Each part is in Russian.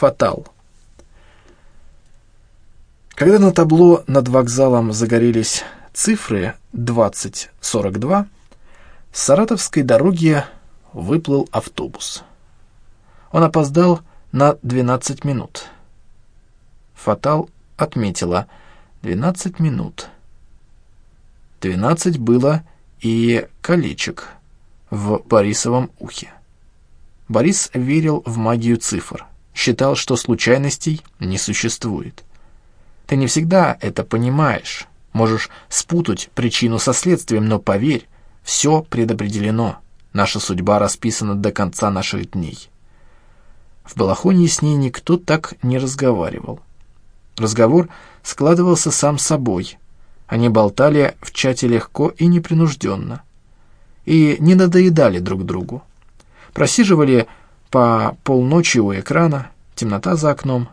Фатал. Когда на табло над вокзалом загорелись цифры 2042, с Саратовской дороги выплыл автобус. Он опоздал на 12 минут. Фатал отметила 12 минут. 12 было и колечек в Борисовом ухе. Борис верил в магию цифр, считал, что случайностей не существует. Ты не всегда это понимаешь, можешь спутать причину со следствием, но поверь, все предопределено, наша судьба расписана до конца наших дней. В Балахонии с ней никто так не разговаривал. Разговор складывался сам собой. Они болтали в чате легко и непринужденно. И не надоедали друг другу. Просиживали по полночи у экрана, темнота за окном,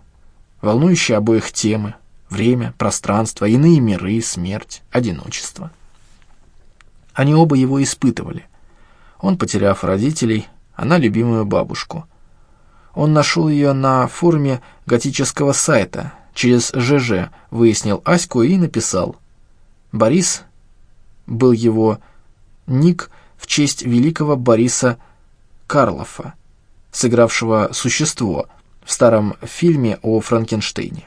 волнующие обоих темы, время, пространство, иные миры, смерть, одиночество. Они оба его испытывали. Он, потеряв родителей, она любимую бабушку. Он нашел ее на форуме готического сайта, через ЖЖ выяснил Аську и написал. Борис был его ник в честь великого Бориса Карлофа, сыгравшего существо в старом фильме о Франкенштейне.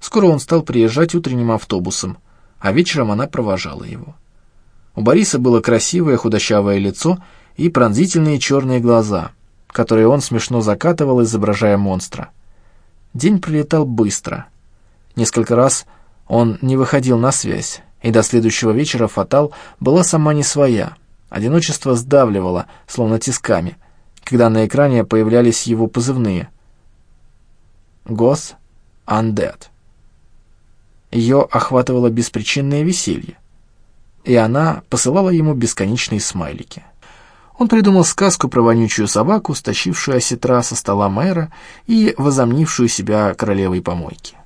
Скоро он стал приезжать утренним автобусом, а вечером она провожала его. У Бориса было красивое худощавое лицо и пронзительные черные глаза, которые он смешно закатывал, изображая монстра. День пролетал быстро. Несколько раз он не выходил на связь, и до следующего вечера Фатал была сама не своя. Одиночество сдавливало, словно тисками, когда на экране появлялись его позывные. «Гос Undead». Ее охватывало беспричинное веселье, и она посылала ему бесконечные смайлики. Он придумал сказку про вонючую собаку, стащившую осетра со стола мэра и возомнившую себя королевой помойки.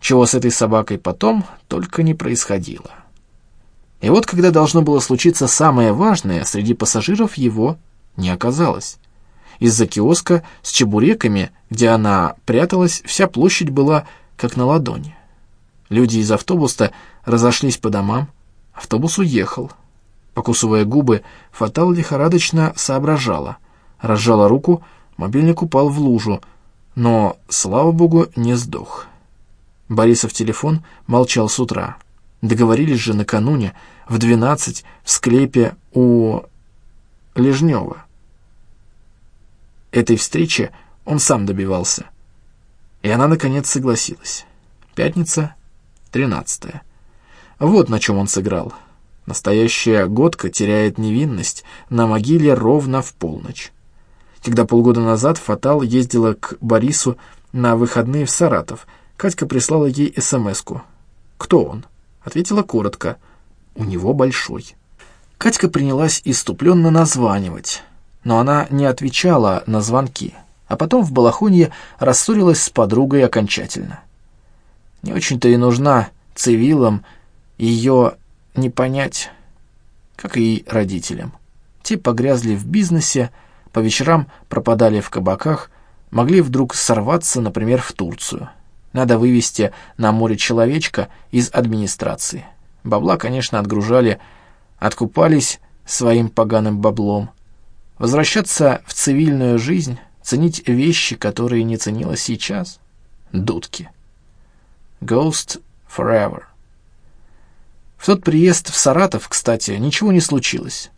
Чего с этой собакой потом только не происходило. И вот, когда должно было случиться самое важное, среди пассажиров его не оказалось. Из-за киоска с чебуреками, где она пряталась, вся площадь была как на ладони. Люди из автобуса разошлись по домам. Автобус уехал. Покусывая губы, Фатал лихорадочно соображала. Разжала руку, мобильник упал в лужу, но, слава богу, не сдох. Борисов телефон молчал с утра. Договорились же накануне в двенадцать в склепе у Лежнева. Этой встречи он сам добивался. И она, наконец, согласилась. Пятница, тринадцатое. Вот на чем он сыграл. Настоящая годка теряет невинность на могиле ровно в полночь. Когда полгода назад Фатал ездила к Борису на выходные в Саратов, Катька прислала ей СМС-ку. «Кто он?» Ответила коротко. «У него большой». Катька принялась иступленно названивать, но она не отвечала на звонки, а потом в Балахунье рассорилась с подругой окончательно. Не очень-то и нужна цивилам ее не понять, как и родителям. Те погрязли в бизнесе, по вечерам пропадали в кабаках, могли вдруг сорваться, например, в Турцию. Надо вывести на море человечка из администрации. Бабла, конечно, отгружали, откупались своим поганым баблом. Возвращаться в цивильную жизнь, ценить вещи, которые не ценила сейчас. Дудки. Ghost Forever. В тот приезд в Саратов, кстати, ничего не случилось.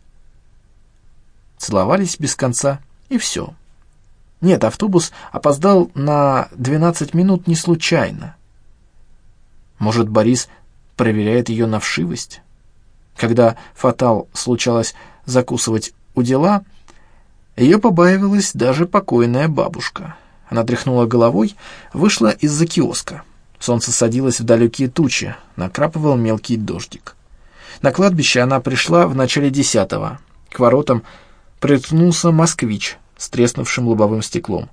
Целовались без конца, и все. Нет, автобус опоздал на 12 минут не случайно. Может, Борис проверяет ее на вшивость? Когда Фатал случалось закусывать у дела, ее побаивалась даже покойная бабушка. Она тряхнула головой, вышла из-за киоска. Солнце садилось в далекие тучи, накрапывал мелкий дождик. На кладбище она пришла в начале десятого. К воротам приткнулся москвич с треснувшим лобовым стеклом.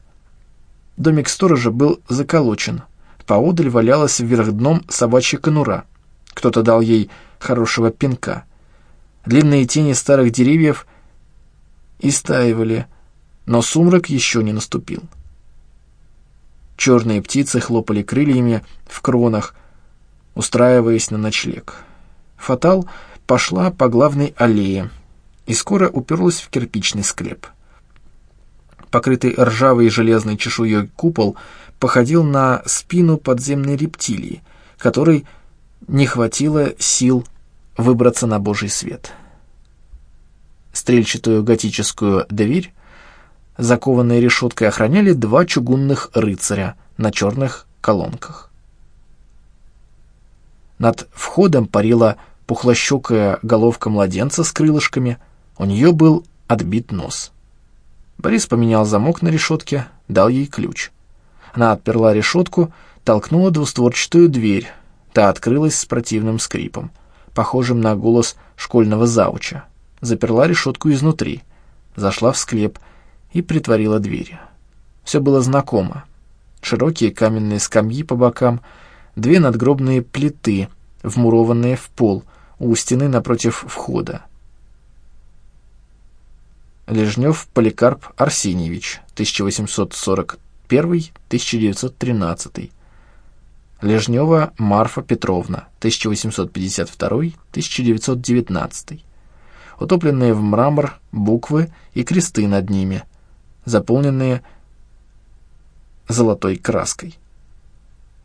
Домик сторожа был заколочен. Поодаль валялась вверх дном собачья конура. Кто-то дал ей хорошего пинка. Длинные тени старых деревьев истаивали, но сумрак еще не наступил. Черные птицы хлопали крыльями в кронах, устраиваясь на ночлег. Фатал пошла по главной аллее и скоро уперлась в кирпичный склеп. Покрытый ржавой железной чешуей купол походил на спину подземной рептилии, которой не хватило сил выбраться на божий свет. Стрельчатую готическую дверь, закованной решеткой, охраняли два чугунных рыцаря на черных колонках. Над входом парила пухлощекая головка младенца с крылышками, у нее был отбит нос. Борис поменял замок на решетке, дал ей ключ. Она отперла решетку, толкнула двустворчатую дверь. Та открылась с противным скрипом, похожим на голос школьного зауча. Заперла решетку изнутри, зашла в склеп и притворила дверь. Все было знакомо. Широкие каменные скамьи по бокам, две надгробные плиты, вмурованные в пол, у стены напротив входа. Лежнев Поликарп Арсеньевич, 1841-1913. Лежнева Марфа Петровна, 1852-1919. Утопленные в мрамор буквы и кресты над ними, заполненные золотой краской.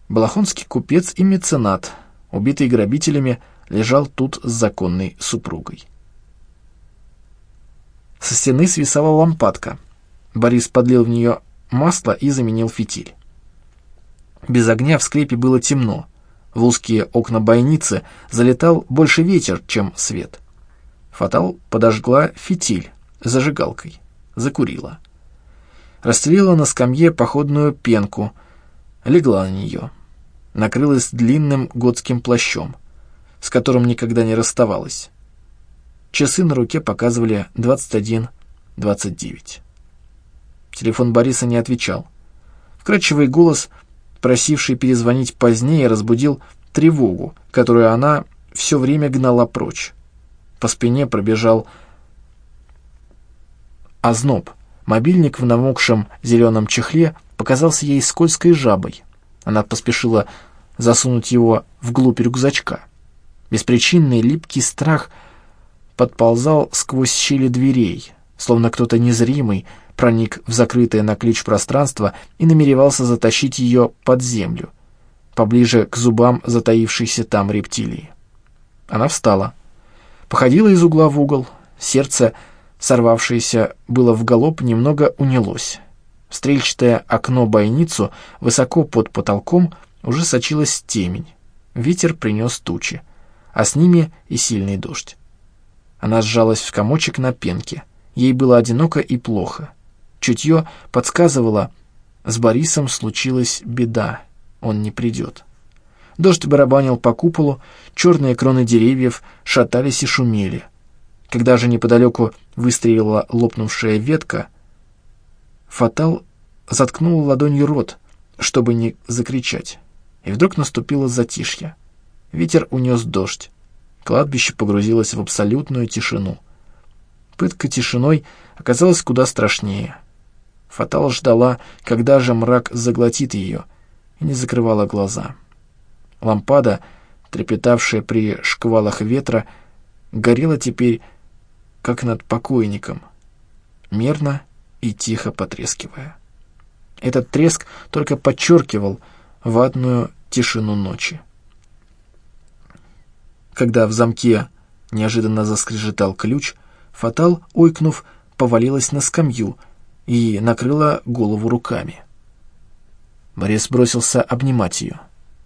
Балахонский купец и меценат, убитый грабителями, лежал тут с законной супругой. Со стены свисала лампадка. Борис подлил в нее масло и заменил фитиль. Без огня в склепе было темно. В узкие окна бойницы залетал больше ветер, чем свет. Фатал подожгла фитиль зажигалкой, закурила. Расстелила на скамье походную пенку, легла на нее. Накрылась длинным готским плащом, с которым никогда не расставалась. Часы на руке показывали 21-29. Телефон Бориса не отвечал. Вкрадчивый голос, просивший перезвонить позднее, разбудил тревогу, которую она все время гнала прочь. По спине пробежал озноб. Мобильник в намокшем зеленом чехле показался ей скользкой жабой. Она поспешила засунуть его вглубь рюкзачка. Беспричинный липкий страх — подползал сквозь щели дверей, словно кто-то незримый проник в закрытое на ключ пространство и намеревался затащить ее под землю, поближе к зубам затаившейся там рептилии. Она встала, походила из угла в угол, сердце, сорвавшееся было в галоп, немного унялось. стрельчатое окно-бойницу высоко под потолком уже сочилась темень. Ветер принес тучи, а с ними и сильный дождь. Она сжалась в комочек на пенке. Ей было одиноко и плохо. Чутье подсказывало, с Борисом случилась беда, он не придет. Дождь барабанил по куполу, черные кроны деревьев шатались и шумели. Когда же неподалеку выстрелила лопнувшая ветка, Фатал заткнул ладонью рот, чтобы не закричать. И вдруг наступило затишье. Ветер унес дождь. Кладбище погрузилось в абсолютную тишину. Пытка тишиной оказалась куда страшнее. Фатал ждала, когда же мрак заглотит ее, и не закрывала глаза. Лампада, трепетавшая при шквалах ветра, горела теперь, как над покойником, мерно и тихо потрескивая. Этот треск только подчеркивал ватную тишину ночи когда в замке неожиданно заскрежетал ключ, Фатал, ойкнув, повалилась на скамью и накрыла голову руками. Борис бросился обнимать ее.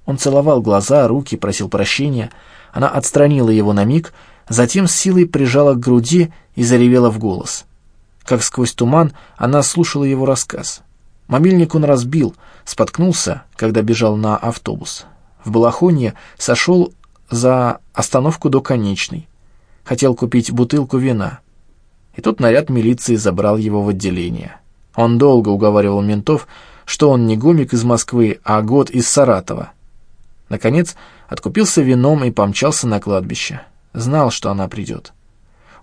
Он целовал глаза, руки, просил прощения. Она отстранила его на миг, затем с силой прижала к груди и заревела в голос. Как сквозь туман она слушала его рассказ. Мобильник он разбил, споткнулся, когда бежал на автобус. В Балахонье сошел за остановку до конечной. Хотел купить бутылку вина. И тут наряд милиции забрал его в отделение. Он долго уговаривал ментов, что он не гомик из Москвы, а год из Саратова. Наконец, откупился вином и помчался на кладбище. Знал, что она придет.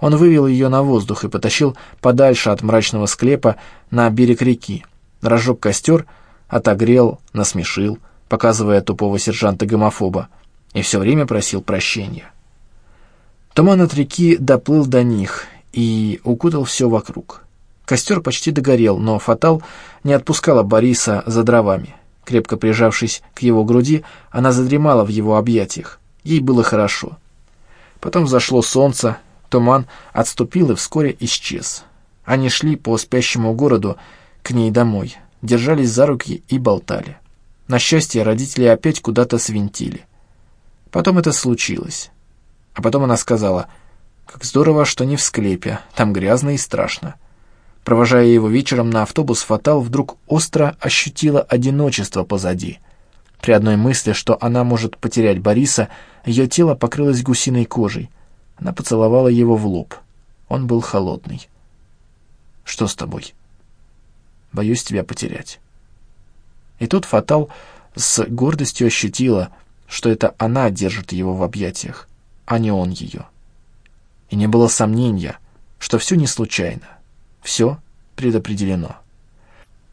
Он вывел ее на воздух и потащил подальше от мрачного склепа на берег реки. Разжег костер, отогрел, насмешил, показывая тупого сержанта-гомофоба, и все время просил прощения. Туман от реки доплыл до них и укутал все вокруг. Костер почти догорел, но Фатал не отпускала Бориса за дровами. Крепко прижавшись к его груди, она задремала в его объятиях. Ей было хорошо. Потом зашло солнце, туман отступил и вскоре исчез. Они шли по спящему городу к ней домой, держались за руки и болтали. На счастье, родители опять куда-то свинтили. Потом это случилось. А потом она сказала, «Как здорово, что не в склепе, там грязно и страшно». Провожая его вечером на автобус, Фатал вдруг остро ощутила одиночество позади. При одной мысли, что она может потерять Бориса, ее тело покрылось гусиной кожей. Она поцеловала его в лоб. Он был холодный. «Что с тобой?» «Боюсь тебя потерять». И тут Фатал с гордостью ощутила, что это она держит его в объятиях, а не он ее. И не было сомнения, что все не случайно. Все предопределено.